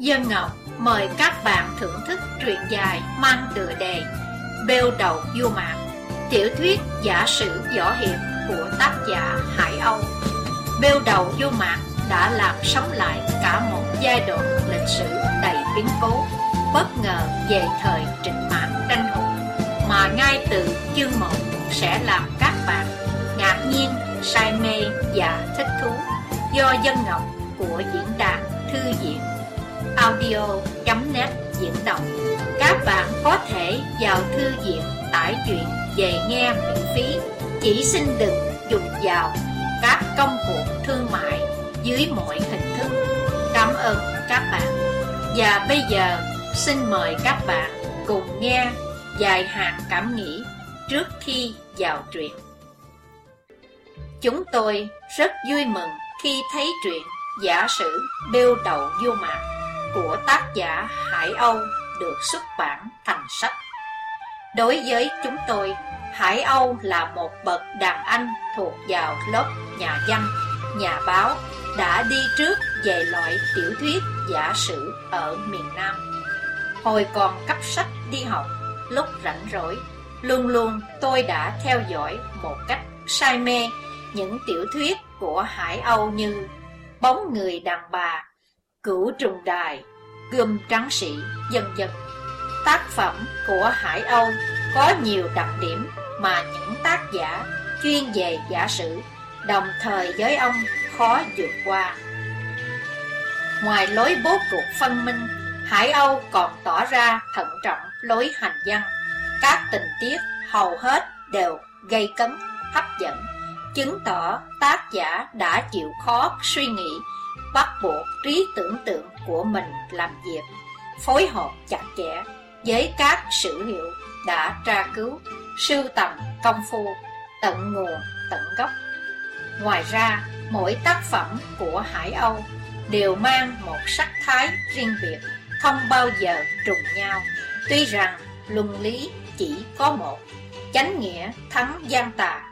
Dân Ngọc mời các bạn thưởng thức truyện dài mang tựa đề Bêu đầu vua mạc Tiểu thuyết giả sử võ hiệp của tác giả Hải Âu. Bêu đầu vua mạc đã làm sống lại cả một giai đoạn lịch sử đầy biến cố Bất ngờ về thời trịnh mạng tranh hùng Mà ngay từ chương 1 sẽ làm các bạn ngạc nhiên, say mê và thích thú Do Dân Ngọc của diễn đàn Thư viện audio.net diễn đọc. Các bạn có thể vào thư viện tải truyện về nghe miễn phí. Chỉ xin đừng dùng vào các công cụ thương mại dưới mọi hình thức. Cảm ơn các bạn. Và bây giờ, xin mời các bạn cùng nghe dài hạn cảm nghĩ trước khi vào truyện. Chúng tôi rất vui mừng khi thấy truyện giả sử Bêu đầu vô mạng của tác giả Hải Âu được xuất bản thành sách. Đối với chúng tôi, Hải Âu là một bậc đàn anh thuộc vào lớp nhà văn, nhà báo đã đi trước về loại tiểu thuyết giả sử ở miền Nam. Hồi còn cấp sách đi học, lúc rảnh rỗi, luôn luôn tôi đã theo dõi một cách say mê những tiểu thuyết của Hải Âu như Bóng người đàn bà Cửu trùng đài, gươm trắng sĩ, dân dân. Tác phẩm của Hải Âu có nhiều đặc điểm mà những tác giả chuyên về giả sử đồng thời với ông khó vượt qua. Ngoài lối bố cục phân minh, Hải Âu còn tỏ ra thận trọng lối hành văn. Các tình tiết hầu hết đều gây cấn, hấp dẫn, chứng tỏ tác giả đã chịu khó suy nghĩ bắt buộc trí tưởng tượng của mình làm việc, phối hợp chặt chẽ với các sử hiệu đã tra cứu, sưu tầm công phu, tận nguồn, tận gốc. Ngoài ra, mỗi tác phẩm của Hải Âu đều mang một sắc thái riêng biệt, không bao giờ trùng nhau. Tuy rằng luân lý chỉ có một, chánh nghĩa thắng gian tà.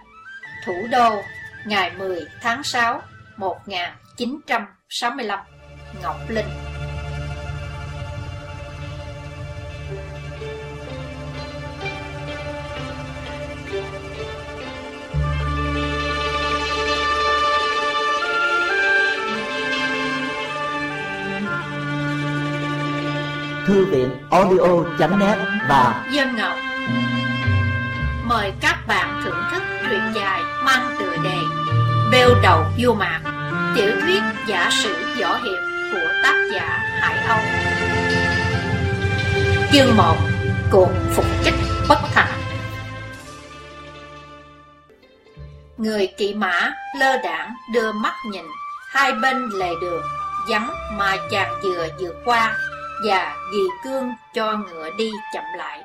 Thủ đô, ngày 10 tháng 6, 1900 65 Ngọc Linh. Thư viện audio.net và Dân Ngọc. Mời các bạn thưởng thức truyện dài mang tựa đề Bêu đầu vua mạc Tiểu thuyết giả sử võ hiệp của tác giả Hải Âu. Chương 1 Cuộc phục kích bất thành. Người kỵ mã lơ đảng đưa mắt nhìn Hai bên lề đường, vắng mà chàng vừa vượt qua Và ghi cương cho ngựa đi chậm lại.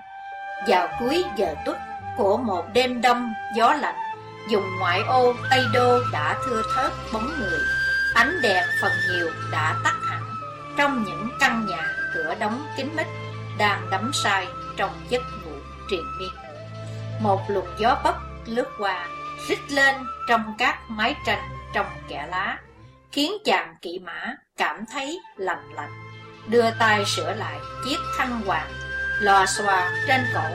Vào cuối giờ tuất của một đêm đông gió lạnh Dùng ngoại ô Tây Đô đã thưa thớt bóng người. Ánh đèn phần nhiều đã tắt hẳn. Trong những căn nhà cửa đóng kín mít, Đang đắm say trong giấc ngủ triền miên. Một luồng gió bất lướt qua, Rít lên trong các mái tranh trong kẻ lá, Khiến chàng kỵ mã cảm thấy lạnh lạnh. Đưa tay sửa lại chiếc khăn hoàng Lò xòa trên cổ.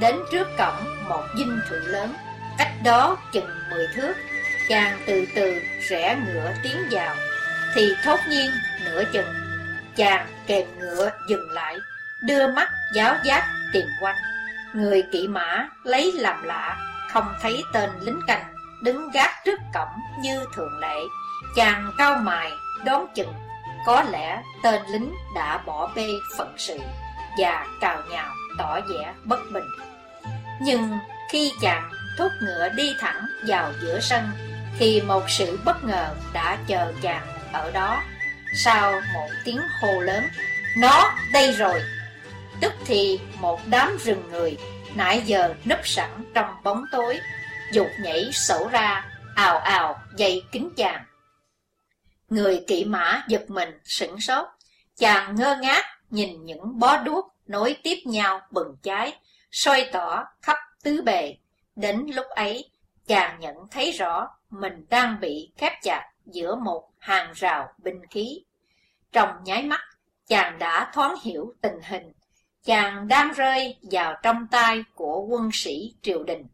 Đến trước cổng một dinh thự lớn Cách đó chừng 10 thước, Chàng từ từ rẽ ngựa tiến vào, Thì thốt nhiên nửa chừng, Chàng kèm ngựa dừng lại, Đưa mắt giáo giác tìm quanh. Người kỵ mã lấy làm lạ, Không thấy tên lính canh, Đứng gác trước cổng như thường lệ. Chàng cao mài đón chừng, Có lẽ tên lính đã bỏ bê phận sự, Và cào nhào tỏ vẻ bất bình. Nhưng khi chàng thúc ngựa đi thẳng vào giữa sân, Thì một sự bất ngờ đã chờ chàng ở đó. Sau một tiếng hô lớn, Nó đây rồi! Tức thì một đám rừng người Nãy giờ núp sẵn trong bóng tối, Dục nhảy sổ ra, Ào ào dây kính chàng. Người kỵ mã giật mình sửng sốt, Chàng ngơ ngác nhìn những bó đuốc nối tiếp nhau bừng cháy, soi tỏ khắp tứ bề. Đến lúc ấy, chàng nhận thấy rõ mình đang bị khép chặt giữa một hàng rào binh khí. Trong nháy mắt, chàng đã thoáng hiểu tình hình, chàng đang rơi vào trong tay của quân sĩ triều đình.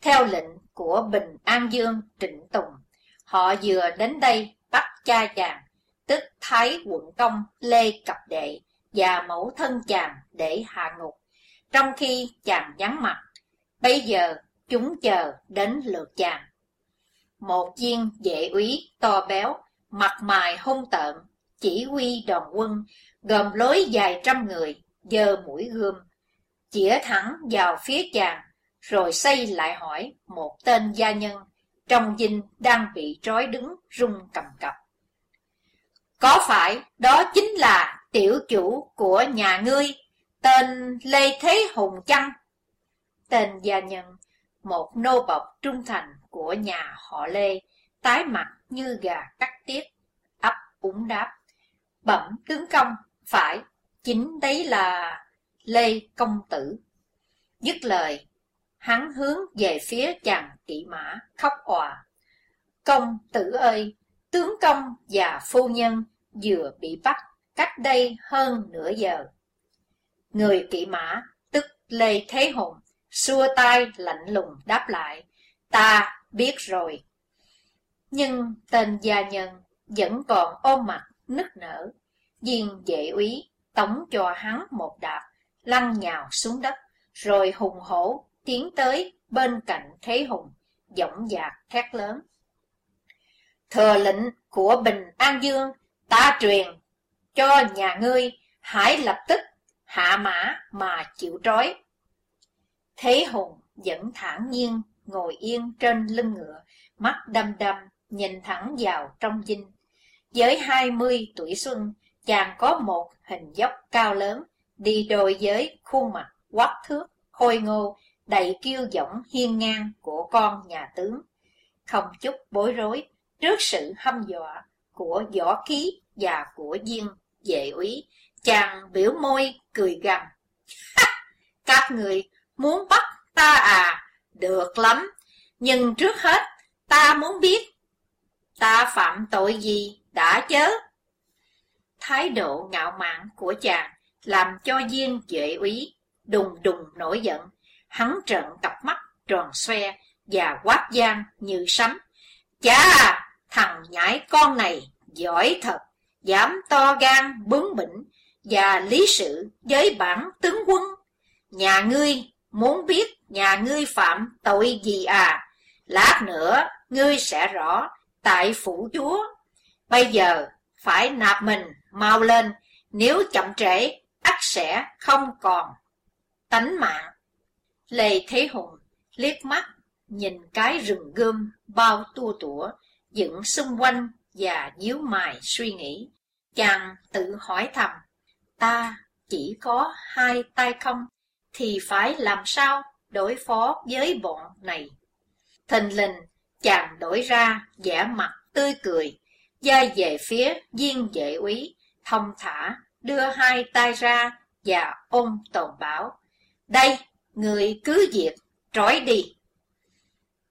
Theo lệnh của Bình An Dương Trịnh Tùng, họ vừa đến đây bắt cha chàng, tức Thái quận công Lê Cập Đệ và mẫu thân chàng để hạ ngục, trong khi chàng vắng mặt. Bây giờ chúng chờ đến lượt chàng. Một viên vệ úy to béo, mặt mày hung tợn, chỉ huy đoàn quân, gồm lối dài trăm người, dơ mũi gươm, chĩa thẳng vào phía chàng, rồi xây lại hỏi một tên gia nhân, trong dinh đang bị trói đứng rung cầm cập. Có phải đó chính là tiểu chủ của nhà ngươi, tên Lê Thế Hùng chăng? Tên gia nhân, một nô bộc trung thành của nhà họ Lê, tái mặt như gà cắt tiết, ấp úng đáp. Bẩm tướng công, phải, chính đấy là Lê Công Tử. Dứt lời, hắn hướng về phía chàng kỵ mã, khóc òa. Công tử ơi, tướng công và phu nhân vừa bị bắt cách đây hơn nửa giờ. Người kỵ mã, tức Lê Thế Hùng, xua tay lạnh lùng đáp lại, ta biết rồi. Nhưng tên gia nhân vẫn còn ôm mặt nức nở, viên vệ úy tống cho hắn một đạp, lăn nhào xuống đất, rồi hùng hổ tiến tới bên cạnh Thế Hùng, giọng dạc thét lớn. Thừa lệnh của Bình An Dương, ta truyền cho nhà ngươi hãy lập tức hạ mã mà chịu trói. Thế Hùng vẫn thản nhiên ngồi yên trên lưng ngựa, mắt đăm đăm nhìn thẳng vào trong dinh. Với hai mươi tuổi xuân, chàng có một hình dốc cao lớn, đi đôi với khuôn mặt quắc thước, khôi ngô, đầy kiêu dõng hiên ngang của con nhà tướng. Không chút bối rối trước sự hâm dọa của võ ký và của viên vệ úy, chàng biểu môi cười gằn. Các người muốn bắt ta à? Được lắm, nhưng trước hết ta muốn biết ta phạm tội gì đã chớ. Thái độ ngạo mạn của chàng làm cho Diên Duệ úy đùng đùng nổi giận. Hắn trợn cặp mắt tròn xoe và quát gian như sấm. Chà, thằng nhãi con này giỏi thật, dám to gan bướng bỉnh và lý sự với bản tướng quân. Nhà ngươi muốn biết nhà ngươi phạm tội gì à? Lát nữa ngươi sẽ rõ tại phủ chúa. Bây giờ phải nạp mình mau lên, nếu chậm trễ ắt sẽ không còn tánh mạng. Lê Thế Hùng liếc mắt nhìn cái rừng gươm bao tua tủa dựng xung quanh và nhíu mày suy nghĩ. Chàng tự hỏi thầm, ta chỉ có hai tay không, thì phải làm sao đối phó với bọn này? Thình lình, chàng đổi ra vẻ mặt tươi cười, dai về phía viên vệ úy, thông thả, đưa hai tay ra và ôm tồn bảo. Đây, người cứ diệt trói đi.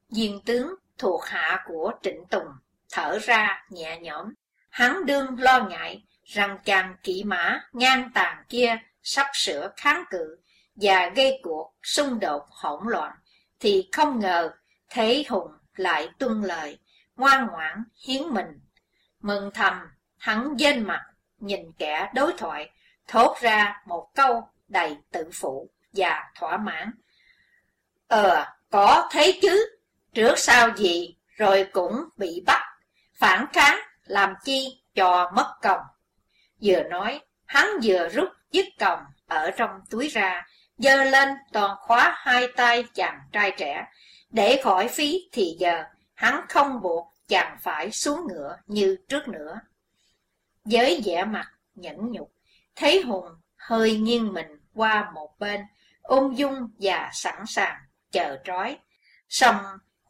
Viên tướng thuộc hạ của Trịnh Tùng thở ra nhẹ nhõm. Hắn đương lo ngại rằng chàng kỵ mã ngang tàn kia sắp sửa kháng cự và gây cuộc xung đột hỗn loạn, thì không ngờ Thế Hùng lại tuân lời, ngoan ngoãn hiến mình. Mừng thầm, hắn dên mặt, nhìn kẻ đối thoại, thốt ra một câu đầy tự phụ và thỏa mãn. Ờ, có thế chứ, trước sau gì rồi cũng bị bắt, phản kháng làm chi cho mất còng Vừa nói, hắn vừa rút chiếc còng ở trong túi ra, giơ lên toàn khóa hai tay chàng trai trẻ, để khỏi phí thì giờ hắn không buộc chàng phải xuống ngựa như trước nữa. Với vẻ mặt nhẫn nhục, thấy Hùng hơi nghiêng mình qua một bên, ung dung và sẵn sàng chờ trói. Xong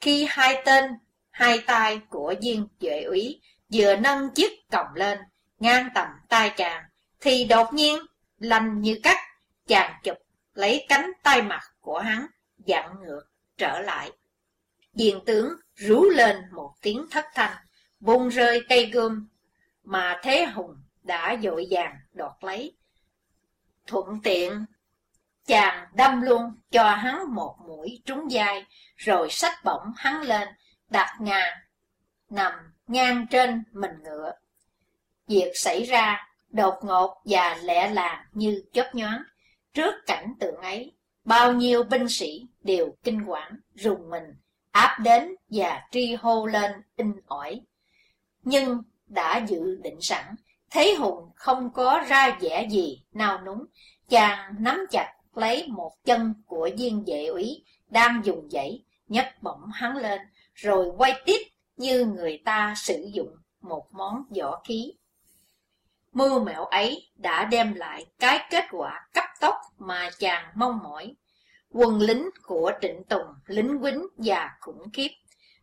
khi hai tên, hai tay của viên vệ úy vừa nâng chiếc còng lên, ngang tầm tay chàng, thì đột nhiên, lành như cắt, chàng chụp lấy cánh tay mặt của hắn, dặn ngược trở lại. diện tướng rú lên một tiếng thất thanh, bung rơi cây gươm, mà Thế Hùng đã dội vàng đoạt lấy. Thuận tiện, chàng đâm luôn cho hắn một mũi trúng dai, rồi sách bổng hắn lên, đặt ngà, nằm ngang trên mình ngựa. Việc xảy ra đột ngột và lẹ làng như chớp nhoáng. Trước cảnh tượng ấy, bao nhiêu binh sĩ đều kinh quản, rùng mình, áp đến và tri hô lên in ỏi. Nhưng đã dự định sẵn, thấy Hùng không có ra vẻ gì nào núng, chàng nắm chặt lấy một chân của viên vệ úy đang dùng dãy, nhấc bổng hắn lên, rồi quay tiếp như người ta sử dụng một món võ khí. Mưu mẹo ấy đã đem lại cái kết quả cấp tốc mà chàng mong mỏi. Quân lính của Trịnh Tùng lính quýnh và khủng khiếp,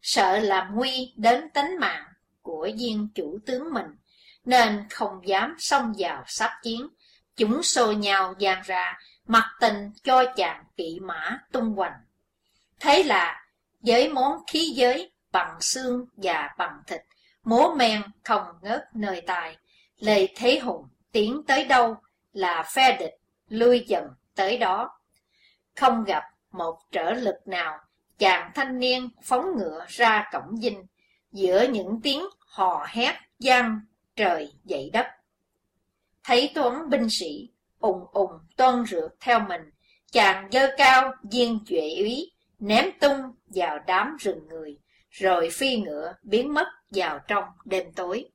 sợ làm nguy đến tính mạng của viên chủ tướng mình, nên không dám xông vào sắp chiến. Chúng xô nhau dàn ra, mặc tình cho chàng kỵ mã tung hoành. Thế là, với món khí giới bằng xương và bằng thịt, múa men không ngớt nơi tài, Lê Thế Hùng tiến tới đâu là phe địch lui dần tới đó. Không gặp một trở lực nào, chàng thanh niên phóng ngựa ra cổng dinh, giữa những tiếng hò hét gian trời dậy đất. Thấy toán binh sĩ ùng ùng toan rượt theo mình, chàng dơ cao viên chuệ úy, ném tung vào đám rừng người, rồi phi ngựa biến mất vào trong đêm tối.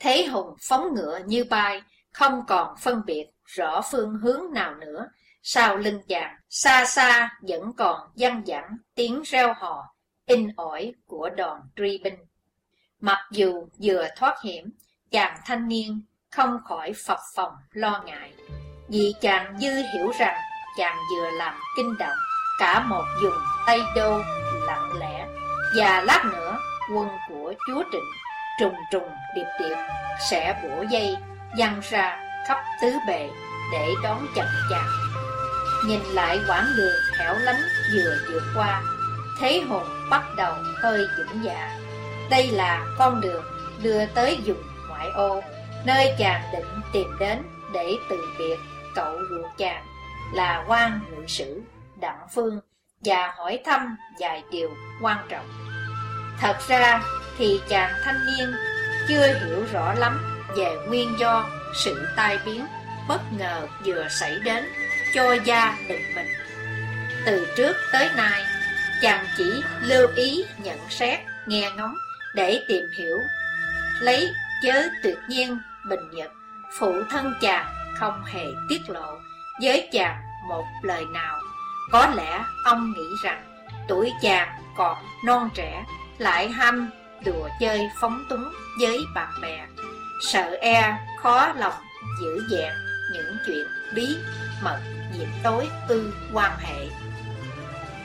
Thế Hùng phóng ngựa như bay, không còn phân biệt rõ phương hướng nào nữa. Sau lưng chàng, xa xa vẫn còn văng vẳng tiếng reo hò, in ỏi của đoàn truy binh. Mặc dù vừa thoát hiểm, chàng thanh niên không khỏi phập phòng lo ngại, vì chàng dư hiểu rằng chàng vừa làm kinh động cả một vùng Tây Đô lặng lẽ, và lát nữa quân của chúa Trịnh trùng trùng điệp điệp sẽ bổ dây văng ra khắp tứ bề để đón chậm chạp. Nhìn lại quãng đường hẻo lánh vừa vượt qua, Thế hồn bắt đầu hơi dũng dạ. Đây là con đường đưa tới vùng ngoại ô, nơi chàng định tìm đến để từ biệt cậu ruột chàng là quan ngự sử Đặng Phương và hỏi thăm vài điều quan trọng. Thật ra thì chàng thanh niên chưa hiểu rõ lắm về nguyên do sự tai biến bất ngờ vừa xảy đến cho gia đình mình. Từ trước tới nay, chàng chỉ lưu ý nhận xét, nghe ngóng để tìm hiểu. Lấy chớ tuyệt nhiên bình nhật, phụ thân chàng không hề tiết lộ với chàng một lời nào. Có lẽ ông nghĩ rằng tuổi chàng còn non trẻ, lại ham đùa chơi phóng túng với bạn bè, sợ e khó lòng giữ dẹp những chuyện bí mật diệm tối tư quan hệ.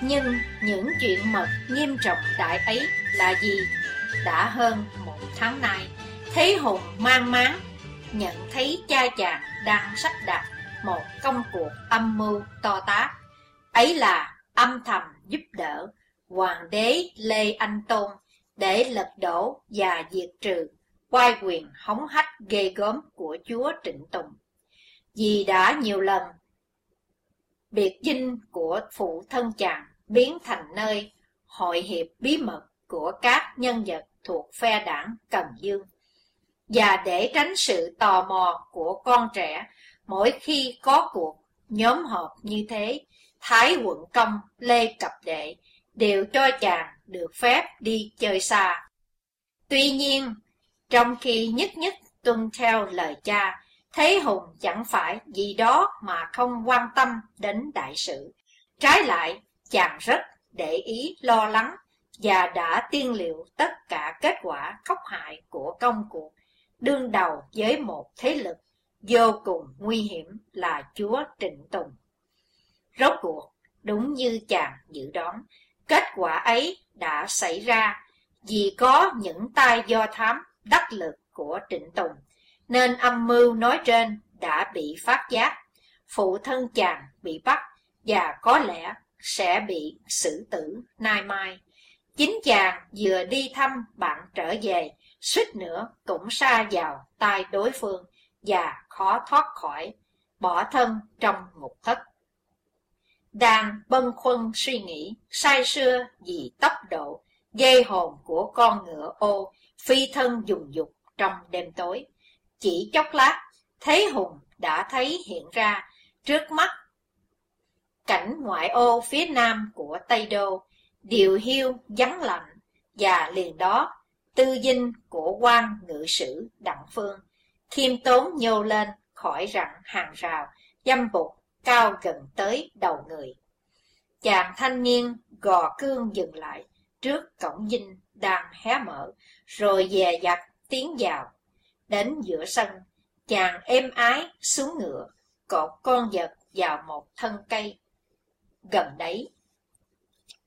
Nhưng những chuyện mật nghiêm trọng đại ấy là gì? Đã hơn một tháng nay, Thế Hùng mang máng, nhận thấy cha chàng đang sắp đặt một công cuộc âm mưu to tát Ấy là âm thầm giúp đỡ Hoàng đế Lê Anh Tôn để lật đổ và diệt trừ quay quyền hống hách ghê gớm của chúa Trịnh Tùng. Vì đã nhiều lần biệt dinh của phụ thân chàng biến thành nơi hội hiệp bí mật của các nhân vật thuộc phe đảng Cần Dương. Và để tránh sự tò mò của con trẻ mỗi khi có cuộc nhóm họp như thế, Thái quận công Lê Cập Đệ đều cho chàng được phép đi chơi xa. Tuy nhiên, trong khi nhất nhất tuân theo lời cha, thấy Hùng chẳng phải vì đó mà không quan tâm đến đại sự. Trái lại, chàng rất để ý lo lắng và đã tiên liệu tất cả kết quả khốc hại của công cuộc, đương đầu với một thế lực vô cùng nguy hiểm là Chúa Trịnh Tùng. Rốt cuộc, đúng như chàng dự đoán, kết quả ấy đã xảy ra vì có những tay do thám đắc lực của Trịnh Tùng, nên âm mưu nói trên đã bị phát giác, phụ thân chàng bị bắt và có lẽ sẽ bị xử tử nay mai. Chính chàng vừa đi thăm bạn trở về, suýt nữa cũng xa vào tay đối phương và khó thoát khỏi, bỏ thân trong ngục thất. Đang bâng khuâng suy nghĩ, say sưa vì tốc độ, dây hồn của con ngựa ô, phi thân dùng dục trong đêm tối. Chỉ chốc lát, Thế Hùng đã thấy hiện ra trước mắt cảnh ngoại ô phía nam của Tây Đô, điều hiu vắng lạnh, và liền đó tư dinh của quan ngự sử Đặng Phương, khiêm tốn nhô lên khỏi rặng hàng rào, dâm bục cao gần tới đầu người. Chàng thanh niên gò cương dừng lại trước cổng dinh đang hé mở, rồi dè dặt tiến vào. Đến giữa sân, chàng êm ái xuống ngựa, cột con vật vào một thân cây. Gần đấy,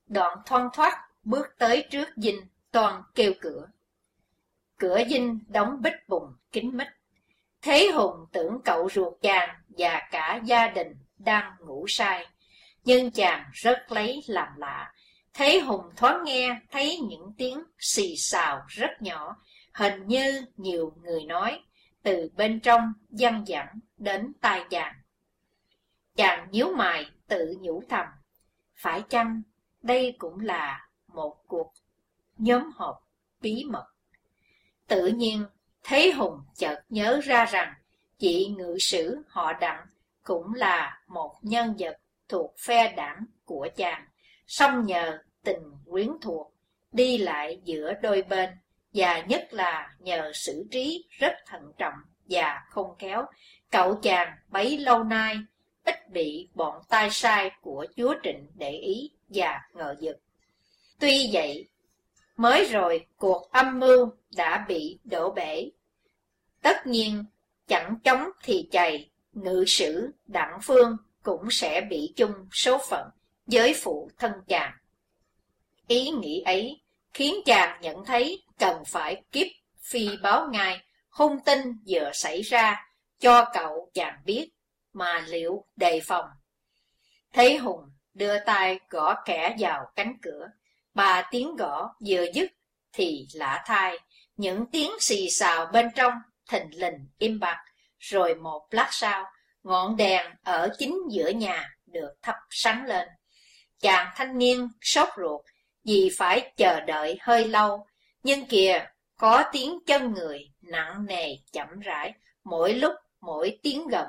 đoạn thoăn thoát bước tới trước dinh, toàn kêu cửa. Cửa dinh đóng bích bùng, kín mít. Thế Hùng tưởng cậu ruột chàng và cả gia đình đang ngủ say, nhưng chàng rất lấy làm lạ. thấy Hùng thoáng nghe thấy những tiếng xì xào rất nhỏ, hình như nhiều người nói, từ bên trong văng vẳng đến tai chàng. Chàng nhíu mày tự nhủ thầm, phải chăng đây cũng là một cuộc nhóm họp bí mật? Tự nhiên, thấy Hùng chợt nhớ ra rằng chị ngự sử họ đặng cũng là một nhân vật thuộc phe đảng của chàng, song nhờ tình quyến thuộc, đi lại giữa đôi bên, và nhất là nhờ xử trí rất thận trọng và không kéo, cậu chàng bấy lâu nay ít bị bọn tai sai của chúa Trịnh để ý và ngờ vực. Tuy vậy, mới rồi cuộc âm mưu đã bị đổ bể. Tất nhiên, chẳng chống thì chày, ngự sử, đặng phương cũng sẽ bị chung số phận với phụ thân chàng. Ý nghĩ ấy khiến chàng nhận thấy cần phải kiếp phi báo ngay hung tin vừa xảy ra cho cậu chàng biết mà liệu đề phòng. Thấy Hùng đưa tay gõ kẻ vào cánh cửa, bà tiếng gõ vừa dứt thì lạ thai, những tiếng xì xào bên trong thình lình im bặt, rồi một lát sau, ngọn đèn ở chính giữa nhà được thắp sáng lên. Chàng thanh niên sốt ruột vì phải chờ đợi hơi lâu, nhưng kìa, có tiếng chân người nặng nề chậm rãi, mỗi lúc mỗi tiếng gầm.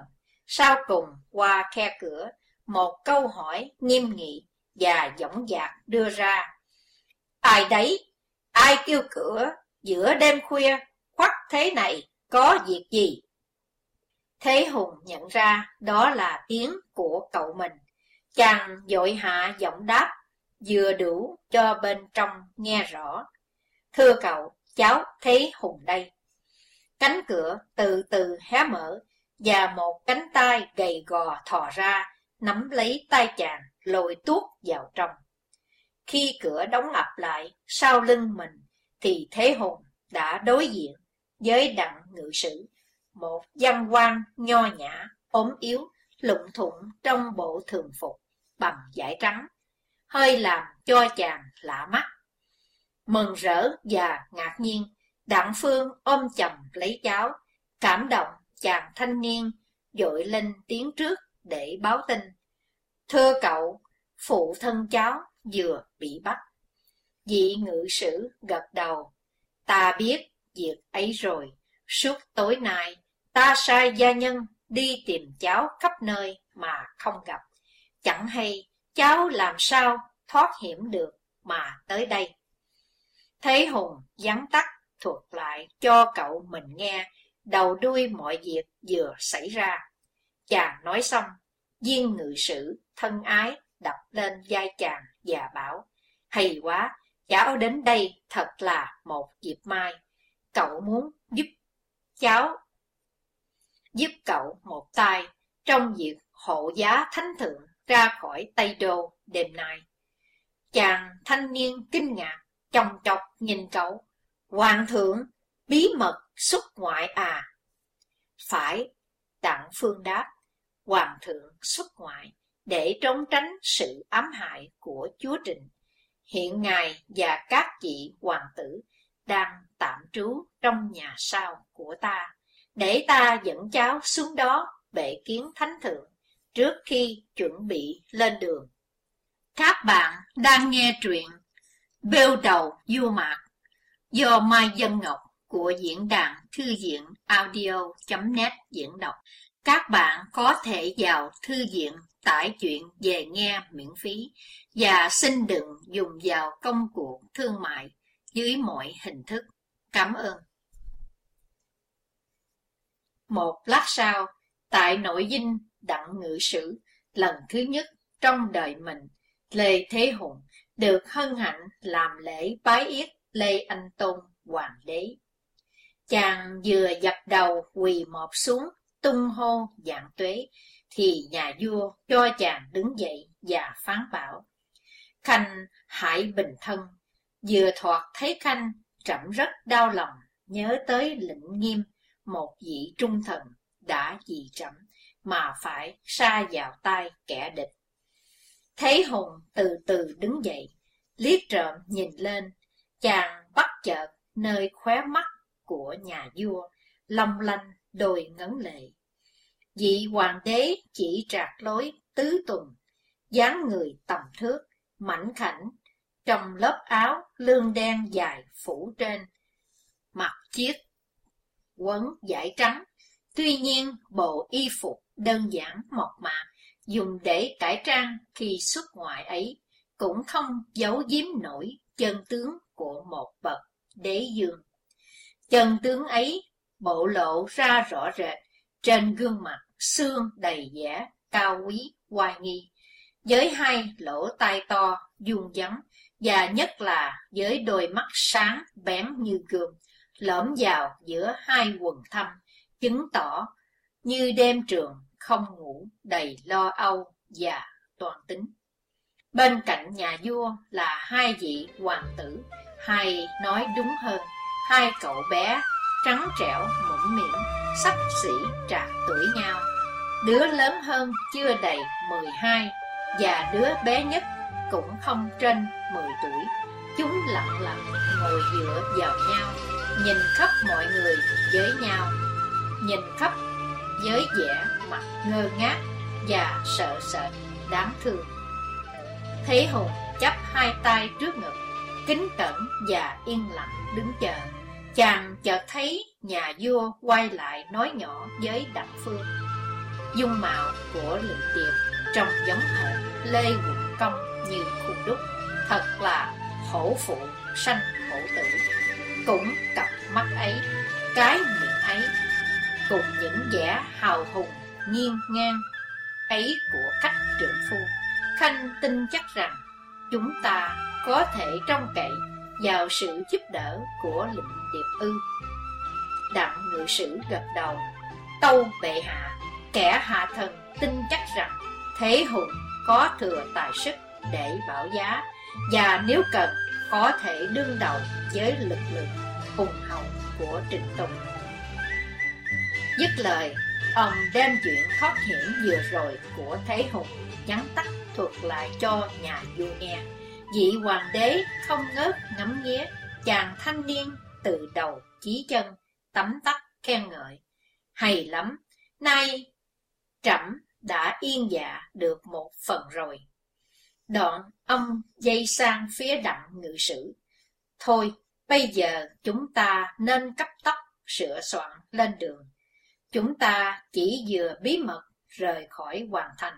Sau cùng qua khe cửa, một câu hỏi nghiêm nghị và dõng dạc đưa ra. Ai đấy? Ai kêu cửa giữa đêm khuya khoắt thế này có việc gì? Thế Hùng nhận ra đó là tiếng của cậu mình. Chàng dội hạ giọng đáp, vừa đủ cho bên trong nghe rõ. Thưa cậu, cháu Thế Hùng đây. Cánh cửa từ từ hé mở, và một cánh tay gầy gò thò ra, nắm lấy tay chàng, lôi tuốt vào trong. Khi cửa đóng ập lại sau lưng mình, thì Thế Hùng đã đối diện với đặng ngự sử, một văn quan nho nhã, ốm yếu, lụng thụng trong bộ thường phục, bằng vải trắng, hơi làm cho chàng lạ mắt. Mừng rỡ và ngạc nhiên, Đặng Phương ôm chầm lấy cháu, cảm động chàng thanh niên, dội lên tiếng trước để báo tin. Thưa cậu, phụ thân cháu vừa bị bắt. Vị ngự sử gật đầu, ta biết việc ấy rồi, suốt tối nay ta sai gia nhân đi tìm cháu khắp nơi mà không gặp. Chẳng hay cháu làm sao thoát hiểm được mà tới đây. Thế Hùng vắn tắt thuật lại cho cậu mình nghe đầu đuôi mọi việc vừa xảy ra. Chàng nói xong, viên ngự sử, thân ái, đập lên vai chàng và bảo, hay quá, cháu đến đây thật là một dịp mai. Cậu muốn giúp cháu, giúp cậu một tay trong việc hộ giá thánh thượng ra khỏi Tây Đô đêm nay. Chàng thanh niên kinh ngạc, chồng chọc nhìn cậu. Hoàng thượng, bí mật xuất ngoại à? Phải, Đặng Phương đáp, Hoàng thượng xuất ngoại để trốn tránh sự ám hại của chúa Trịnh. Hiện ngài và các vị hoàng tử đang tạm trú trong nhà sau của ta, để ta dẫn cháu xuống đó bệ kiến thánh thượng trước khi chuẩn bị lên đường. Các bạn đang nghe truyện Bêu đầu vua mạc do Mai Dân Ngọc của diễn đàn thư viện audio.net diễn đọc. Các bạn có thể vào thư viện tải chuyện về nghe miễn phí và xin đừng dùng vào công cuộc thương mại dưới mọi hình thức. Cảm ơn. Một lát sau, tại nội dinh đặng ngự sử, lần thứ nhất trong đời mình, Lê Thế Hùng được hân hạnh làm lễ bái yết Lê Anh Tôn Hoàng đế. Chàng vừa dập đầu quỳ một xuống, tung hô dạng tuế, thì nhà vua cho chàng đứng dậy và phán bảo. Khanh hãy bình thân, vừa thoạt thấy Khanh trẫm rất đau lòng, nhớ tới lĩnh nghiêm, một vị trung thần đã vì trẫm mà phải xa vào tay kẻ địch. Thấy Hùng từ từ đứng dậy, liếc trộm nhìn lên, chàng bắt chợt nơi khóe mắt của nhà vua, long lanh đôi ngấn lệ. Vị hoàng đế chỉ trạc lối tứ tuần, dáng người tầm thước, mảnh khảnh, trong lớp áo lương đen dài phủ trên, mặc chiếc quấn vải trắng. Tuy nhiên, bộ y phục đơn giản mộc mạc dùng để cải trang khi xuất ngoại ấy cũng không giấu giếm nổi chân tướng của một bậc đế dương. Chân tướng ấy bộ lộ ra rõ rệt trên gương mặt xương đầy vẻ cao quý oai nghi với hai lỗ tai to vuông vắn và nhất là với đôi mắt sáng bén như gươm lõm vào giữa hai quần thâm, chứng tỏ như đêm trường không ngủ đầy lo âu và toàn tính. Bên cạnh nhà vua là hai vị hoàng tử, hay nói đúng hơn, hai cậu bé trắng trẻo, mũm mĩm, sắp xỉ trạc tuổi nhau. Đứa lớn hơn chưa đầy 12 và đứa bé nhất cũng không trên 10 tuổi. Chúng lặng lặng ngồi dựa vào nhau nhìn khắp mọi người với nhau. Nhìn khắp với vẻ mặt ngơ ngác và sợ sệt đáng thương. Thế Hùng chắp hai tay trước ngực, kính cẩn và yên lặng đứng chờ. Chàng chợt thấy nhà vua quay lại nói nhỏ với đặng phương. Dung mạo của lệnh tiệp trông giống hệt lê quận công như khuôn đúc. Thật là hổ phụ, sanh hổ tử cũng cặp mắt ấy, cái miệng ấy, cùng những vẻ hào hùng, nghiêng ngang ấy của khách trưởng phu. Khanh tin chắc rằng chúng ta có thể trông cậy vào sự giúp đỡ của lệnh điệp ư. Đặng ngự sử gật đầu. Tâu bệ hạ, kẻ hạ thần tin chắc rằng thế hùng có thừa tài sức để bảo giá. Và nếu cần có thể đương đầu với lực lượng hùng hậu của Trịnh Tùng. Dứt lời, ông đem chuyện thoát hiểm vừa rồi của Thế Hùng nhắn tắt thuật lại cho nhà vua nghe. Vị hoàng đế không ngớt ngắm nghía chàng thanh niên từ đầu chí chân tắm tắt khen ngợi. Hay lắm, nay trẫm đã yên dạ được một phần rồi. Đoạn ông dây sang phía đặng ngự sử. Thôi, bây giờ chúng ta nên cấp tốc sửa soạn lên đường. Chúng ta chỉ vừa bí mật rời khỏi hoàn thành,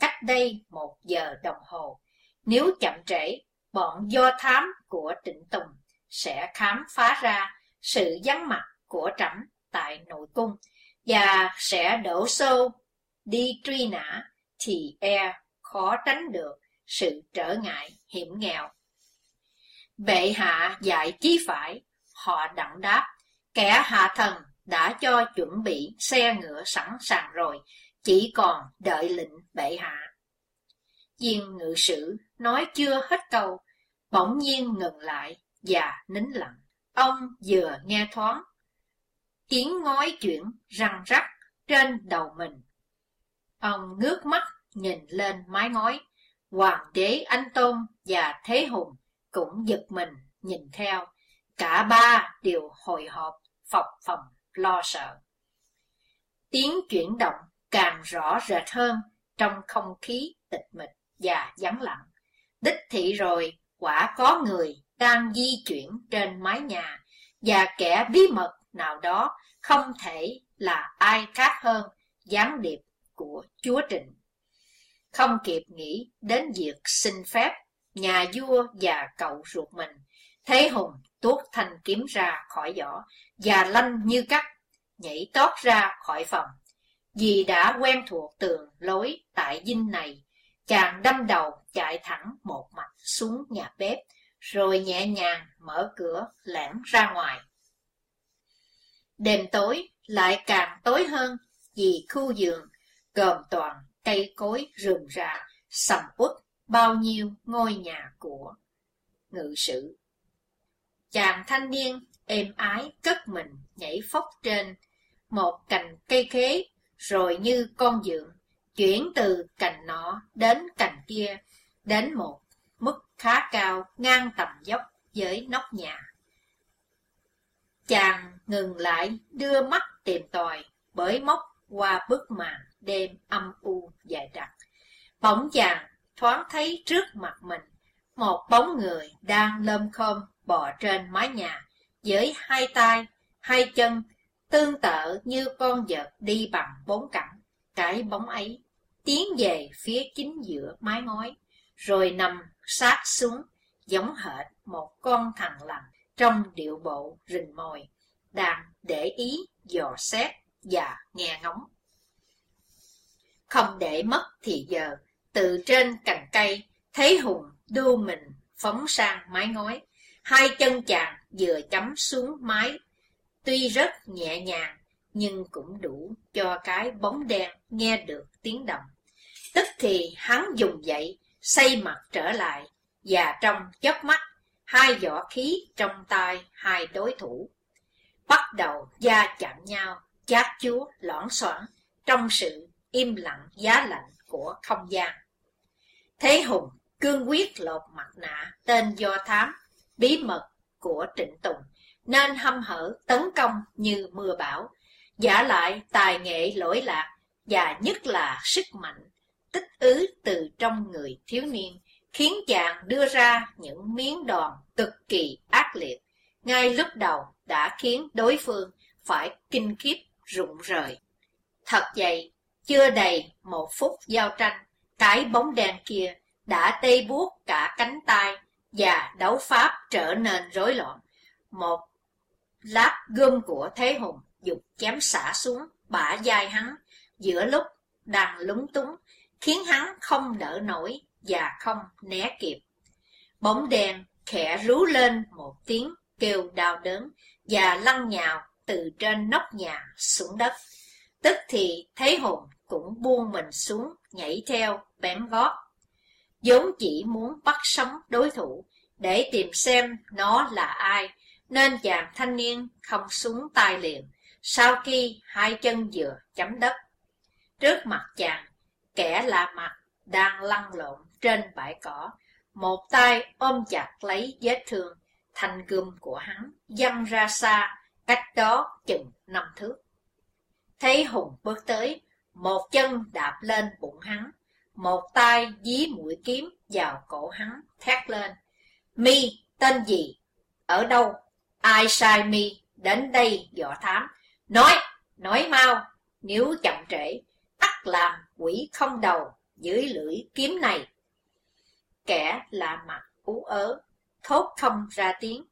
cách đây một giờ đồng hồ. Nếu chậm trễ, bọn do thám của Trịnh Tùng sẽ khám phá ra sự vắng mặt của trẫm tại nội cung và sẽ đổ sâu đi truy nã thì e khó tránh được sự trở ngại hiểm nghèo. Bệ hạ dạy chí phải, họ đặng đáp, kẻ hạ thần đã cho chuẩn bị xe ngựa sẵn sàng rồi, chỉ còn đợi lệnh bệ hạ. Viên ngự sử nói chưa hết câu, bỗng nhiên ngừng lại và nín lặng. Ông vừa nghe thoáng tiếng ngói chuyển răng rắc trên đầu mình. Ông ngước mắt nhìn lên mái ngói, hoàng đế anh tôn và thế hùng cũng giật mình nhìn theo. Cả ba đều hồi hộp, phọc phồng, lo sợ. Tiếng chuyển động càng rõ rệt hơn trong không khí tịch mịch và vắng lặng. Đích thị rồi, quả có người đang di chuyển trên mái nhà, và kẻ bí mật nào đó không thể là ai khác hơn gián điệp của Chúa Trịnh. Không kịp nghĩ đến việc xin phép nhà vua và cậu ruột mình, Thế Hùng tuốt thanh kiếm ra khỏi vỏ và lanh như cắt, nhảy tót ra khỏi phòng. Vì đã quen thuộc tường lối tại dinh này, chàng đâm đầu chạy thẳng một mạch xuống nhà bếp, rồi nhẹ nhàng mở cửa lẻn ra ngoài. Đêm tối lại càng tối hơn vì khu giường gồm toàn cây cối rườm rà, sầm uất bao nhiêu ngôi nhà của ngự sử. Chàng thanh niên êm ái cất mình nhảy phóc trên một cành cây khế, rồi như con dượng, chuyển từ cành nọ đến cành kia, đến một mức khá cao ngang tầm dốc với nóc nhà. Chàng ngừng lại đưa mắt tìm tòi bởi móc qua bức màn đêm âm u dài đặc. Bỗng chàng thoáng thấy trước mặt mình một bóng người đang lơm khom bò trên mái nhà với hai tay, hai chân tương tự như con vật đi bằng bốn cẳng. Cái bóng ấy tiến về phía chính giữa mái ngói, rồi nằm sát xuống giống hệt một con thằng lằn trong điệu bộ rình mồi, đang để ý dò xét và nghe ngóng. Không để mất thì giờ, từ trên cành cây, thấy Hùng đu mình phóng sang mái ngói. Hai chân chàng vừa chấm xuống mái, tuy rất nhẹ nhàng, nhưng cũng đủ cho cái bóng đen nghe được tiếng động. Tức thì hắn dùng dậy, xây mặt trở lại, và trong chớp mắt, hai vỏ khí trong tay hai đối thủ. Bắt đầu da chạm nhau, chát chúa, loãng xoảng, trong sự im lặng giá lạnh của không gian. Thế Hùng cương quyết lột mặt nạ tên do thám, bí mật của Trịnh Tùng, nên hâm hở tấn công như mưa bão, giả lại tài nghệ lỗi lạc và nhất là sức mạnh, tích ứ từ trong người thiếu niên, khiến chàng đưa ra những miếng đòn cực kỳ ác liệt, ngay lúc đầu đã khiến đối phương phải kinh khiếp rụng rời. Thật vậy, chưa đầy một phút giao tranh, cái bóng đen kia đã tê buốt cả cánh tay và đấu pháp trở nên rối loạn. Một lát gươm của Thế Hùng dục chém xả xuống bả vai hắn giữa lúc đang lúng túng, khiến hắn không đỡ nổi và không né kịp. Bóng đèn khẽ rú lên một tiếng kêu đau đớn và lăn nhào từ trên nóc nhà xuống đất. Tức thì Thế Hùng cũng buông mình xuống, nhảy theo, bén gót. vốn chỉ muốn bắt sống đối thủ, để tìm xem nó là ai, nên chàng thanh niên không xuống tay liền, sau khi hai chân vừa chấm đất. Trước mặt chàng, kẻ lạ mặt đang lăn lộn trên bãi cỏ, một tay ôm chặt lấy vết thương, thành gươm của hắn dăng ra xa, cách đó chừng năm thước. Thấy Hùng bước tới, một chân đạp lên bụng hắn, một tay dí mũi kiếm vào cổ hắn, thét lên. Mi, tên gì? Ở đâu? Ai sai mi đến đây dọ thám? Nói, nói mau, nếu chậm trễ, ắt làm quỷ không đầu dưới lưỡi kiếm này. Kẻ lạ mặt ú ớ, thốt không ra tiếng,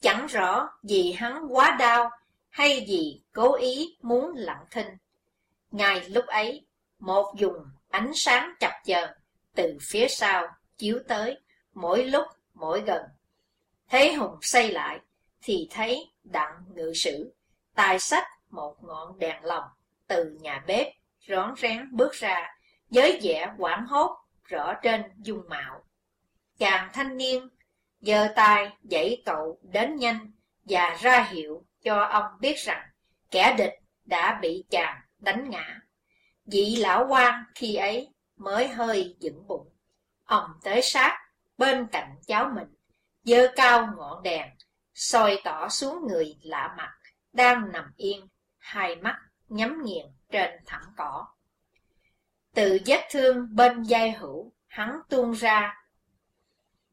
chẳng rõ vì hắn quá đau hay vì cố ý muốn lặng thinh. Ngay lúc ấy, một dùng ánh sáng chập chờn từ phía sau chiếu tới, mỗi lúc mỗi gần. Thế Hùng xây lại, thì thấy đặng ngự sử, tài sách một ngọn đèn lồng từ nhà bếp, rón rén bước ra, với vẻ quảng hốt rõ trên dung mạo. Chàng thanh niên giơ tay dãy cậu đến nhanh và ra hiệu cho ông biết rằng kẻ địch đã bị chàng đánh ngã. Vị lão quan khi ấy mới hơi dựng bụng. Ông tới sát bên cạnh cháu mình, dơ cao ngọn đèn, soi tỏ xuống người lạ mặt, đang nằm yên, hai mắt nhắm nghiền trên thẳng cỏ. Từ vết thương bên vai hữu, hắn tuôn ra.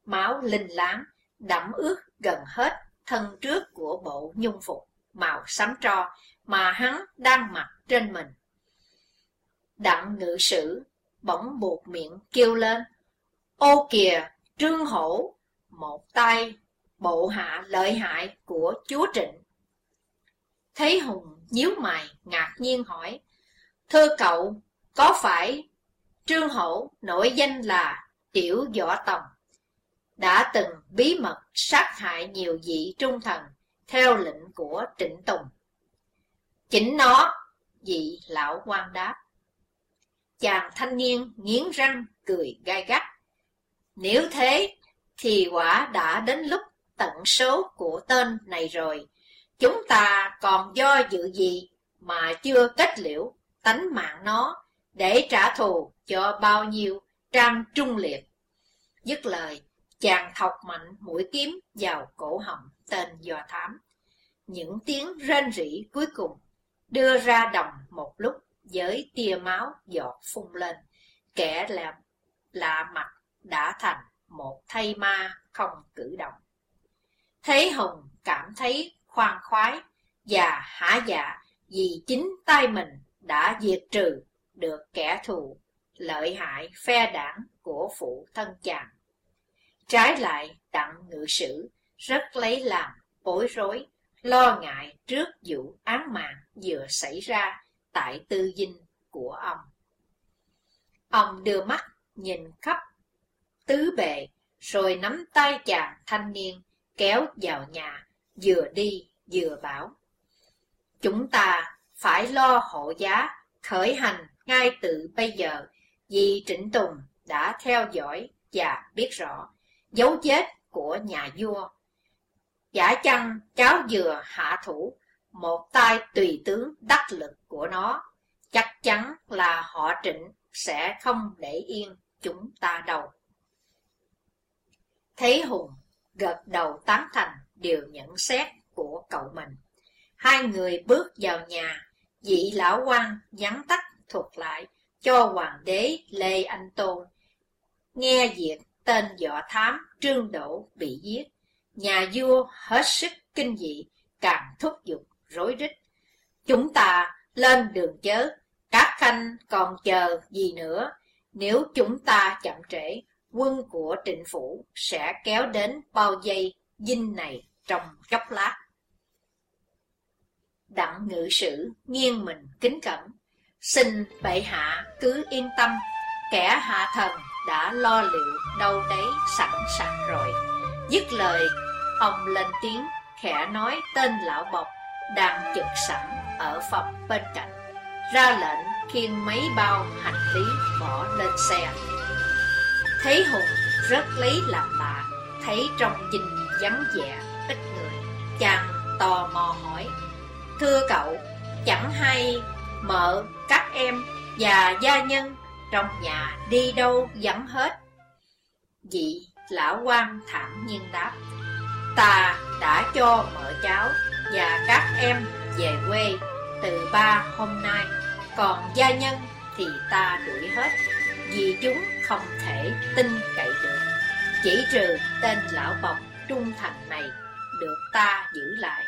Máu linh láng, đẫm ướt gần hết thân trước của bộ nhung phục màu xám tro mà hắn đang mặc trên mình. Đặng ngự sử bỗng buộc miệng kêu lên, ô kìa, trương hổ, một tay bộ hạ lợi hại của chúa Trịnh. Thấy Hùng nhíu mày, ngạc nhiên hỏi, Thưa cậu, có phải Trương Hổ nổi danh là Tiểu Võ Tòng, đã từng bí mật sát hại nhiều vị trung thần theo lệnh của Trịnh Tùng. Chính nó, vị lão quan đáp. Chàng thanh niên nghiến răng cười gai gắt. Nếu thế, thì quả đã đến lúc tận số của tên này rồi. Chúng ta còn do dự gì mà chưa kết liễu tánh mạng nó để trả thù cho bao nhiêu trang trung liệt. Dứt lời, chàng thọc mạnh mũi kiếm vào cổ họng tên dò thám. Những tiếng rên rỉ cuối cùng đưa ra đồng một lúc với tia máu giọt phun lên. Kẻ làm lạ mặt đã thành một thây ma không cử động. Thế Hùng cảm thấy khoan khoái và hả dạ vì chính tay mình đã diệt trừ được kẻ thù lợi hại phe đảng của phụ thân chàng. Trái lại, đặng ngự sử rất lấy làm bối rối, lo ngại trước vụ án mạng vừa xảy ra tại tư dinh của ông. Ông đưa mắt nhìn khắp tứ bề, rồi nắm tay chàng thanh niên kéo vào nhà, vừa đi vừa bảo. Chúng ta phải lo hộ giá, khởi hành ngay từ bây giờ, vì Trịnh Tùng đã theo dõi và biết rõ dấu vết của nhà vua. Giả chăng cháu vừa hạ thủ, một tay tùy tướng đắc lực của nó, chắc chắn là họ trịnh sẽ không để yên chúng ta đâu. Thấy Hùng gật đầu tán thành điều nhận xét của cậu mình. Hai người bước vào nhà, vị lão quan nhắn tắt thuật lại cho hoàng đế Lê Anh Tôn. Nghe việc tên võ thám Trương Đỗ bị giết, nhà vua hết sức kinh dị, càng thúc giục rối rít. Chúng ta lên đường chớ, các khanh còn chờ gì nữa, nếu chúng ta chậm trễ, quân của trịnh phủ sẽ kéo đến bao dây dinh này trong chốc lát. Đặng ngự sử nghiêng mình kính cẩn, xin bệ hạ cứ yên tâm, kẻ hạ thần đã lo liệu đâu đấy sẵn sàng rồi. Dứt lời, ông lên tiếng khẽ nói tên lão bọc đang trực sẵn ở phòng bên cạnh, ra lệnh khiêng mấy bao hành lý bỏ lên xe. Thấy Hùng rất lấy làm lạ, thấy trong dinh vắng vẻ, ít người, chàng tò mò hỏi, Thưa cậu, chẳng hay mợ, các em và gia nhân trong nhà đi đâu dẫn hết. Vị lão quan thản nhiên đáp, ta đã cho mợ cháu và các em về quê từ ba hôm nay, còn gia nhân thì ta đuổi hết, vì chúng không thể tin cậy được. Chỉ trừ tên lão bọc trung thành này được ta giữ lại,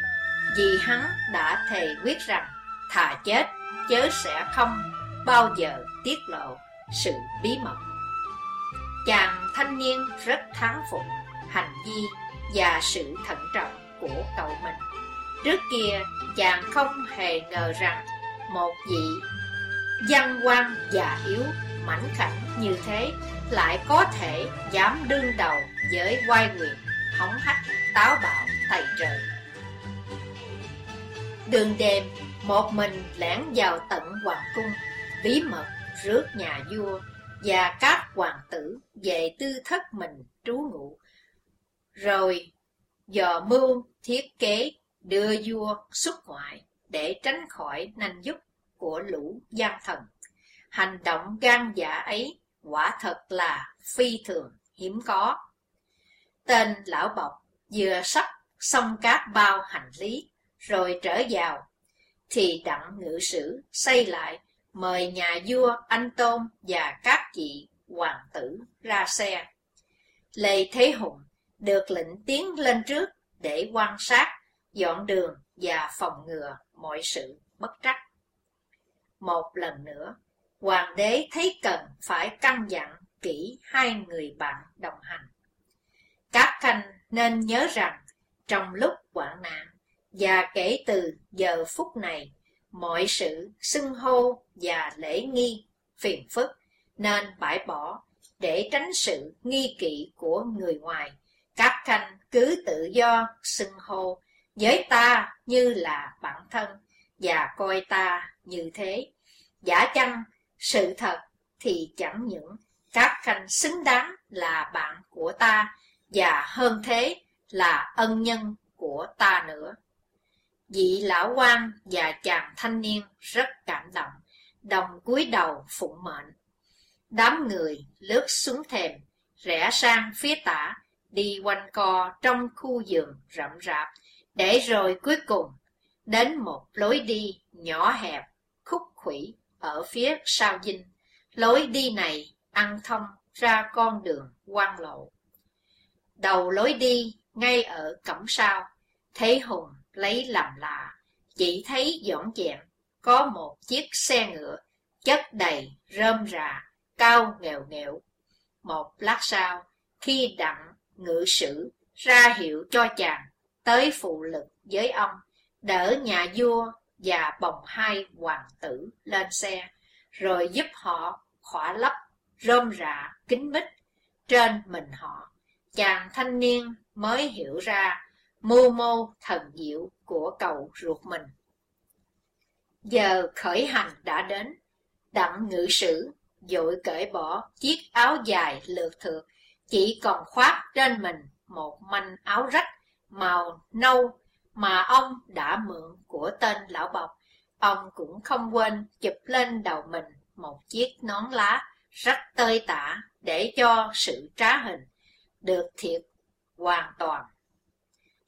vì hắn đã thề quyết rằng thà chết chớ sẽ không bao giờ tiết lộ sự bí mật. Chàng thanh niên rất thán phục hành vi và sự thận trọng của cậu mình. Trước kia, chàng không hề ngờ rằng một vị văn quan già yếu, mảnh khảnh như thế lại có thể dám đương đầu với quai quyền hống hách, táo bạo thầy trời đường đêm, một mình lẻn vào tận hoàng cung, bí mật rước nhà vua và các hoàng tử về tư thất mình trú ngụ rồi dò mưu thiết kế đưa vua xuất ngoại để tránh khỏi nanh giúp của lũ gian thần hành động gan dạ ấy quả thật là phi thường, hiếm có. Tên lão bọc vừa sắp xong các bao hành lý, rồi trở vào, thì đặng ngự sử xây lại, mời nhà vua anh Tôn và các chị hoàng tử ra xe. Lê Thế Hùng được lệnh tiến lên trước để quan sát, dọn đường và phòng ngừa mọi sự bất trắc. Một lần nữa, hoàng đế thấy cần phải căn dặn kỹ hai người bạn đồng hành. Các khanh nên nhớ rằng, trong lúc hoạn nạn, và kể từ giờ phút này, mọi sự xưng hô và lễ nghi, phiền phức nên bãi bỏ để tránh sự nghi kỵ của người ngoài. Các khanh cứ tự do xưng hô với ta như là bản thân và coi ta như thế. Giả chăng sự thật thì chẳng những các khanh xứng đáng là bạn của ta và hơn thế là ân nhân của ta nữa. Vị lão quan và chàng thanh niên rất cảm động, đồng cúi đầu phụng mệnh. Đám người lướt xuống thềm, rẽ sang phía tả, đi quanh co trong khu vườn rậm rạp, để rồi cuối cùng đến một lối đi nhỏ hẹp, khúc khủy ở phía sau dinh. Lối đi này ăn thông ra con đường quan lộ. Đầu lối đi ngay ở cổng sau, thấy Hùng lấy làm lạ, chỉ thấy dọn dẹm có một chiếc xe ngựa chất đầy rơm rạ cao nghèo nghèo. Một lát sau, khi đặng ngự sử ra hiệu cho chàng tới phụ lực với ông, đỡ nhà vua và bồng hai hoàng tử lên xe, rồi giúp họ khỏa lấp rơm rạ kính mít trên mình họ. Chàng thanh niên mới hiểu ra mưu mô thần diệu của cậu ruột mình. Giờ khởi hành đã đến, đặng ngự sử, dội cởi bỏ chiếc áo dài lượt thượt, chỉ còn khoác trên mình một manh áo rách màu nâu mà ông đã mượn của tên lão bọc. Ông cũng không quên chụp lên đầu mình một chiếc nón lá rách tơi tả để cho sự trá hình được thiệt hoàn toàn.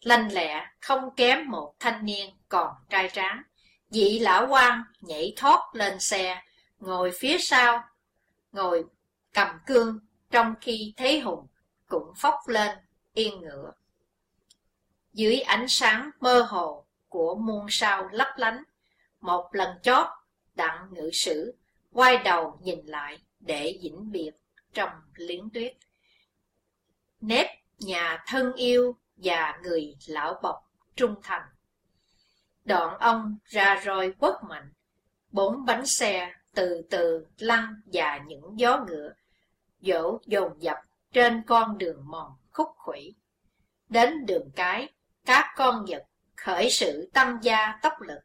Lanh lẹ không kém một thanh niên còn trai tráng. Vị lão quan nhảy thoát lên xe, ngồi phía sau, ngồi cầm cương, trong khi Thế Hùng cũng phóc lên, yên ngựa. Dưới ánh sáng mơ hồ của muôn sao lấp lánh, một lần chót, đặng ngự sử, quay đầu nhìn lại để vĩnh biệt trong liễn tuyết. Nếp nhà thân yêu và người lão bọc trung thành. Đoạn ông ra roi quất mạnh, bốn bánh xe từ từ lăn và những gió ngựa, dỗ dồn dập trên con đường mòn khúc khủy. Đến đường cái, các con vật khởi sự tăng gia tốc lực,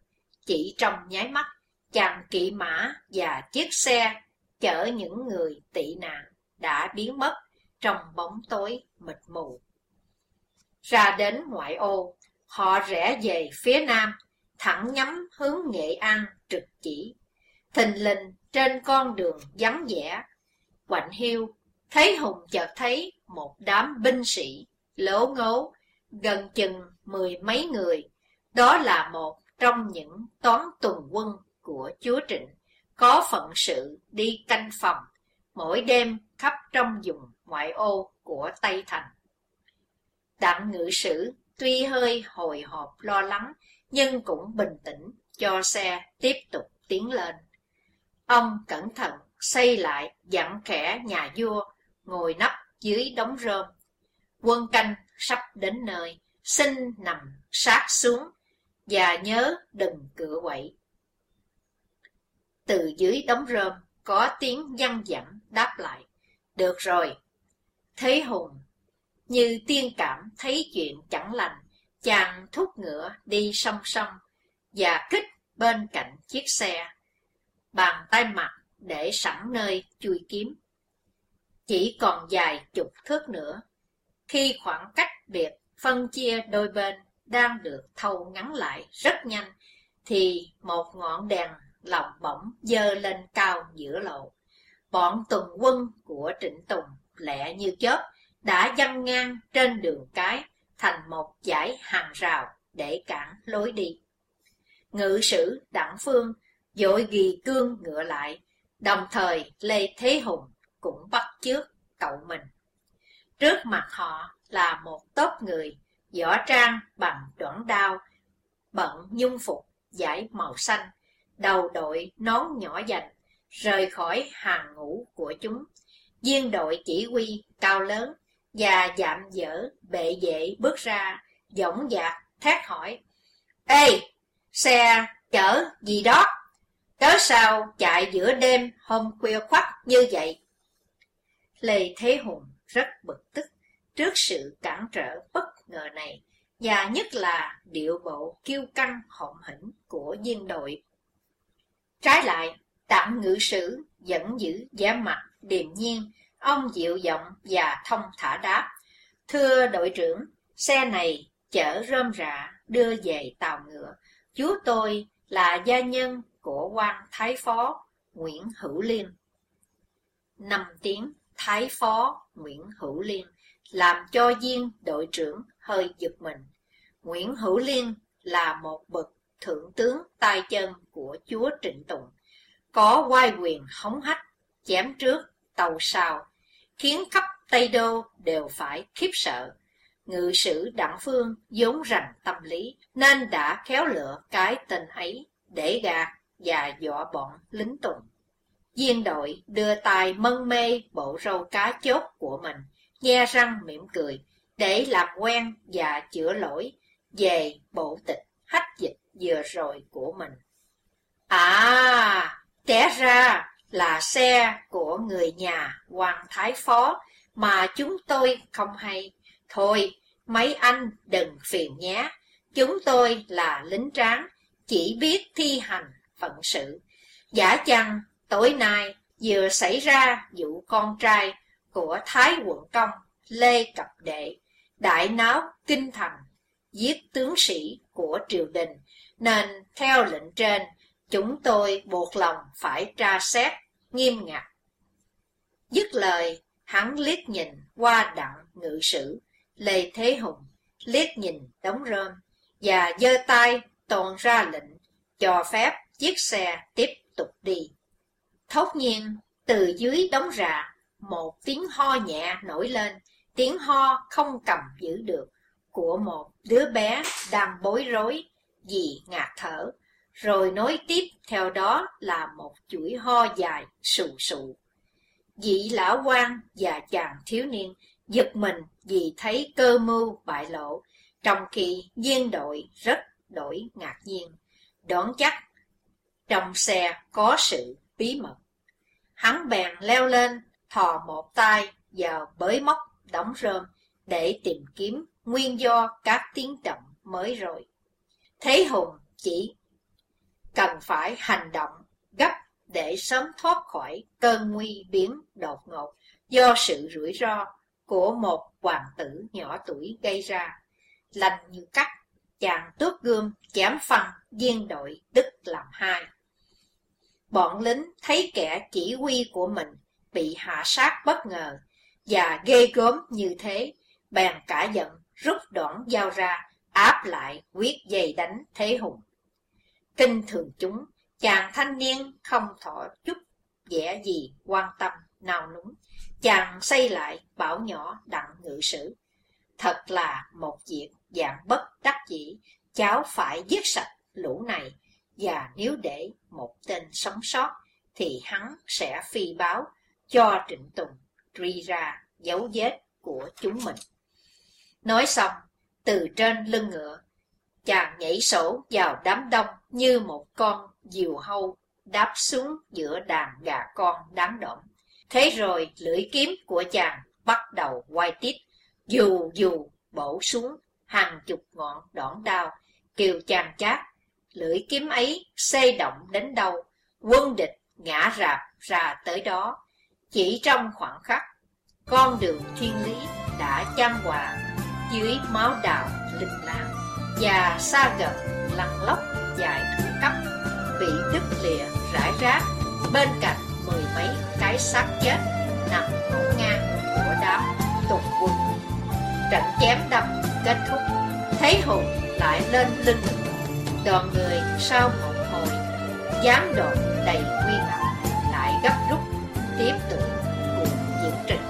chỉ trong nháy mắt, chàng kỵ mã và chiếc xe chở những người tị nạn đã biến mất trong bóng tối mịt mù. Ra đến ngoại ô, họ rẽ về phía nam, thẳng nhắm hướng Nghệ An trực chỉ. Thình lình trên con đường vắng vẻ, quạnh hiu, thấy Hùng chợt thấy một đám binh sĩ, lỗ ngố, gần chừng mười mấy người. Đó là một trong những toán tuần quân của chúa Trịnh, có phận sự đi canh phòng, mỗi đêm khắp trong vùng ngoại ô của Tây Thành. Đặng ngự sử tuy hơi hồi hộp lo lắng, nhưng cũng bình tĩnh cho xe tiếp tục tiến lên. Ông cẩn thận xây lại dặn khẽ nhà vua ngồi nắp dưới đống rơm. Quân canh sắp đến nơi, xin nằm sát xuống và nhớ đừng cửa quậy. Từ dưới đống rơm có tiếng văng vẳng đáp lại. Được rồi. Thế Hùng như tiên cảm thấy chuyện chẳng lành, chàng thúc ngựa đi song song và kích bên cạnh chiếc xe. Bàn tay mặt để sẵn nơi chui kiếm. Chỉ còn dài chục thước nữa, khi khoảng cách biệt phân chia đôi bên đang được thâu ngắn lại rất nhanh, thì một ngọn đèn lồng bỗng dơ lên cao giữa lộ. Bọn tuần quân của Trịnh Tùng lẹ như chớp đã dăng ngang trên đường cái, thành một dải hàng rào để cản lối đi. Ngự sử Đặng Phương dội ghi cương ngựa lại, đồng thời Lê Thế Hùng cũng bắt chước cậu mình. Trước mặt họ là một tốp người, võ trang bằng đoạn đao, bận nhung phục giải màu xanh, đầu đội nón nhỏ dành, rời khỏi hàng ngũ của chúng. Viên đội chỉ huy cao lớn và dạm dở bệ vệ bước ra, dõng dạc thét hỏi. Ê, xe chở gì đó? Cớ sao chạy giữa đêm hôm khuya khoắt như vậy? Lê Thế Hùng rất bực tức trước sự cản trở bất ngờ này, và nhất là điệu bộ kiêu căng hộng hỉnh của viên đội. Trái lại, tạm ngữ sử vẫn giữ giá mặt điềm nhiên, ông dịu giọng và thông thả đáp. Thưa đội trưởng, xe này chở rơm rạ đưa về tàu ngựa. Chú tôi là gia nhân của quan Thái Phó Nguyễn Hữu Liên. Năm tiếng Thái Phó Nguyễn Hữu Liên làm cho viên đội trưởng hơi giật mình. Nguyễn Hữu Liên là một bậc thượng tướng tay chân của chúa Trịnh Tùng, có quai quyền hống hách, chém trước, tàu sau, khiến khắp Tây Đô đều phải khiếp sợ. Ngự sử Đặng Phương vốn rành tâm lý, nên đã khéo lựa cái tên ấy để gạt và dọa bọn lính tùng. Viên đội đưa tài mân mê bộ râu cá chốt của mình, nhe răng mỉm cười, để làm quen và chữa lỗi về bộ tịch hách dịch vừa rồi của mình. À, té ra là xe của người nhà Hoàng Thái Phó mà chúng tôi không hay. Thôi, mấy anh đừng phiền nhé. Chúng tôi là lính tráng, chỉ biết thi hành phận sự. Giả chăng tối nay vừa xảy ra vụ con trai của Thái quận công Lê Cập Đệ, đại náo kinh thành, giết tướng sĩ của triều đình, nên theo lệnh trên, chúng tôi buộc lòng phải tra xét, nghiêm ngặt. Dứt lời, hắn liếc nhìn qua đặng ngự sử, Lê Thế Hùng, liếc nhìn đống rơm, và giơ tay toàn ra lệnh, cho phép chiếc xe tiếp tục đi. Thốt nhiên, từ dưới đống rạ, một tiếng ho nhẹ nổi lên, tiếng ho không cầm giữ được, của một đứa bé đang bối rối vì ngạt thở, rồi nối tiếp theo đó là một chuỗi ho dài sù sụ. Vị lão quan và chàng thiếu niên giật mình vì thấy cơ mưu bại lộ, trong khi viên đội rất đổi ngạc nhiên, đoán chắc trong xe có sự bí mật. Hắn bèn leo lên, thò một tay vào bới móc đóng rơm để tìm kiếm nguyên do các tiếng động mới rồi. Thế Hùng chỉ cần phải hành động gấp để sớm thoát khỏi cơn nguy biến đột ngột do sự rủi ro của một hoàng tử nhỏ tuổi gây ra. Lành như cắt, chàng tước gươm chém phăng viên đội tức làm hai. Bọn lính thấy kẻ chỉ huy của mình bị hạ sát bất ngờ và ghê gớm như thế, bèn cả giận rút đoạn dao ra, áp lại quyết dây đánh thế hùng. Kinh thường chúng, chàng thanh niên không thọ chút vẻ gì quan tâm, nào núng. Chàng xây lại bảo nhỏ đặng ngự sử. Thật là một việc dạng bất đắc dĩ, cháu phải giết sạch lũ này, và nếu để một tên sống sót, thì hắn sẽ phi báo cho Trịnh Tùng truy ra dấu vết của chúng mình. Nói xong, từ trên lưng ngựa, chàng nhảy sổ vào đám đông như một con diều hâu đáp xuống giữa đàn gà con đáng động. Thế rồi lưỡi kiếm của chàng bắt đầu quay tít, dù dù bổ xuống hàng chục ngọn đòn đao, kêu chàng chát. Lưỡi kiếm ấy xê động đến đâu, quân địch ngã rạp ra tới đó. Chỉ trong khoảng khắc, con đường thiên lý đã chan hòa dưới máu đào linh láng và xa gần lăn lóc dài thủ cấp bị đứt lìa rải rác. Bên cạnh mười mấy cái xác chết nằm ngổn ngang của đám tùng quân. Trận chém đâm kết thúc. Thấy hùng lại lên lưng. Đoàn người sau một hồi, Gián đoạn đầy nguy ngập Lại gấp rút tiếp tục cuộc diễn trình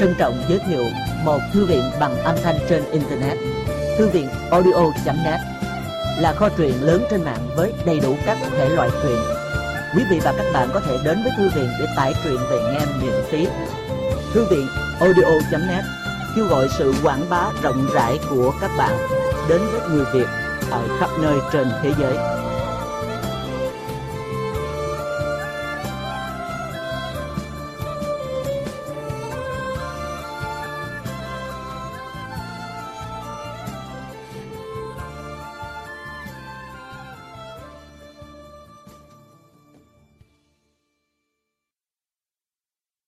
Trân trọng giới thiệu một thư viện bằng âm thanh trên Internet, Thư viện audio.net là kho truyện lớn trên mạng với đầy đủ các thể loại truyện. Quý vị và các bạn có thể đến với thư viện để tải truyện về nghe miễn phí. Thư viện audio.net kêu gọi sự quảng bá rộng rãi của các bạn đến với người Việt ở khắp nơi trên thế giới.